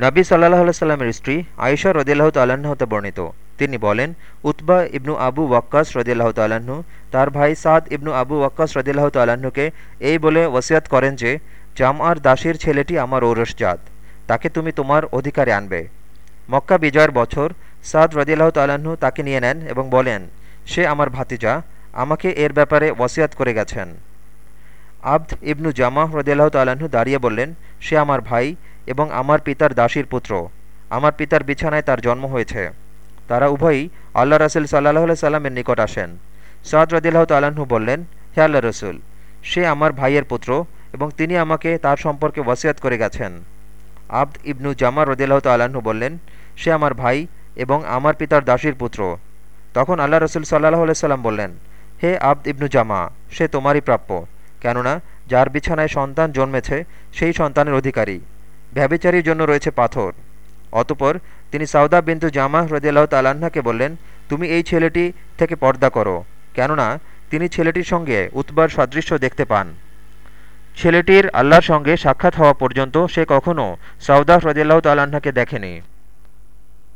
নবী সাল্লাহ সাল্লামের স্ত্রী আয়েশা রদিল্লাহ তাল্লাহ্ন হতে বর্ণিত। তিনি বলেন, উতবা ইবনু আবু ওয়াক্কাস রদিল্লাহ তাল্লাহ্ন তার ভাই সাদ ইবনু আবু ওয়াক্কাস রদিল্লাহ তাল্লাহ্নকে এই বলে ওসিয়াত করেন যে জামআর দাসীর ছেলেটি আমার ঔরসজাত তাকে তুমি তোমার অধিকারে আনবে। মক্কা বিজয়ের বছর সাদ রদিল্লাহ তাল্লাহ্ন তাকে নিয়ে নেন এবং বলেন, সে আমার ভাতিজা, আমাকে এর ব্যাপারে ওসিয়াত করে গেছেন। আব্দ ইবনু জামা রদিল্লাহ তাল্লাহ্ন দাঁড়িয়ে বললেন, সে আমার ভাই এবং আমার পিতার দাসীর পুত্র। আমার পিতার বিছানায় তার জন্ম হয়েছে। তারা উভয়ই আল্লাহ রসুল সাল্লাহ সাল্লামের নিকট আসেন। সাদ রদিল্লাহ তাল্লাহ্ন বললেন, হে আল্লাহ রসুল, সে আমার ভাইয়ের পুত্র এবং তিনি আমাকে তার সম্পর্কে ওয়াসিয়াত করে গেছেন। আব্দ ইবনু জামা রদিল্লাহ তাল্লাহ্ন বললেন, সে আমার ভাই এবং আমার পিতার দাসীর পুত্র। তখন আল্লাহ রসুল সাল্লাহ সাল্লাম বললেন, হে আব্দ ইবনু জামা, সে তোমারই প্রাপ্য। কেননা যার বিছানায় সন্তান জন্মেছে, সেই সন্তানের অধিকারী। ব্যবিচারীর জন্য রয়েছে পাথর। অতপর তিনি সাউদা বিন্দু জামাহ রদিয়াল্লাহ তালাহাকে বললেন, তুমি এই ছেলেটি থেকে পর্দা করো, কেননা তিনি ছেলেটির সঙ্গে উৎবার সাদৃশ্য দেখতে পান। ছেলেটির আল্লাহর সঙ্গে সাক্ষাৎ হওয়া পর্যন্ত সে কখনও সাউদাহ রদিয়াল্লাহ তালান্নাকে দেখেনি।